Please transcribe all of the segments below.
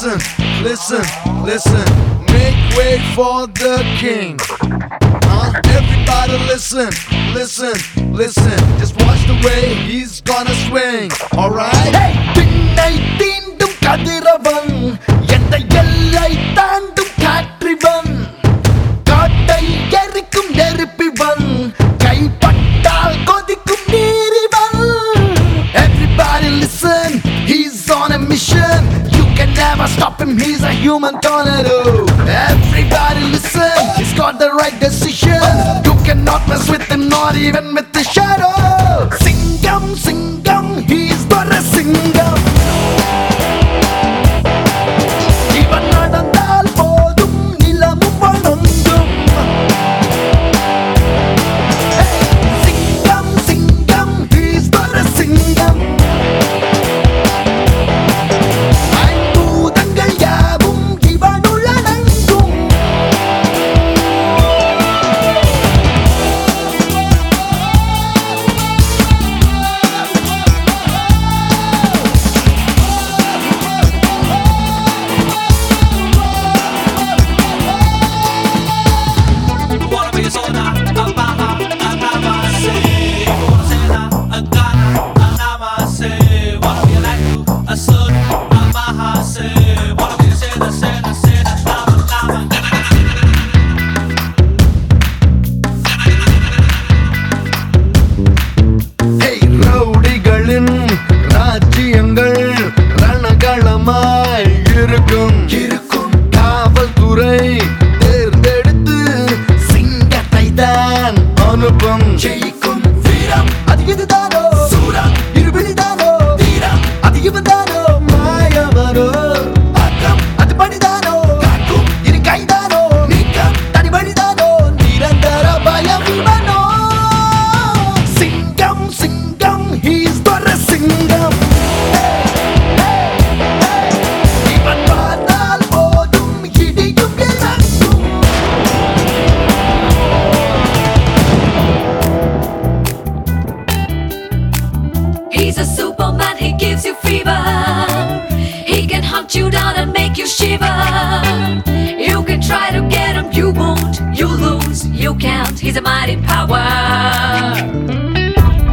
Listen, listen, listen. Make way for the king. Huh? Everybody listen, listen, listen. Just watch the way he's gonna swing. Alright? Hey, him, he's a human tornado. Everybody listen, he's got the right decision. You cannot mess with him, not even with He's a mighty power.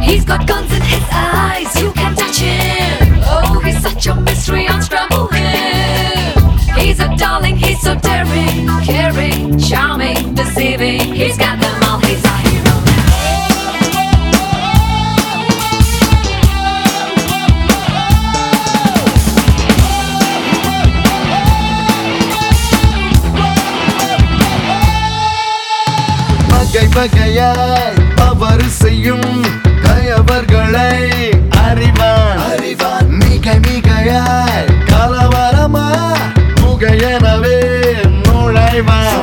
He's got guns in his eyes, you can touch him. Oh, he's such a mystery, unravel him. He's a darling, he's so daring, caring, charming, deceiving. He's got வகையால் அவர் செய்யும் கயவர்களை அறிவான். அறிவான். மிக மிகையாய் கலவரமா புகையனவே நுழைவான்.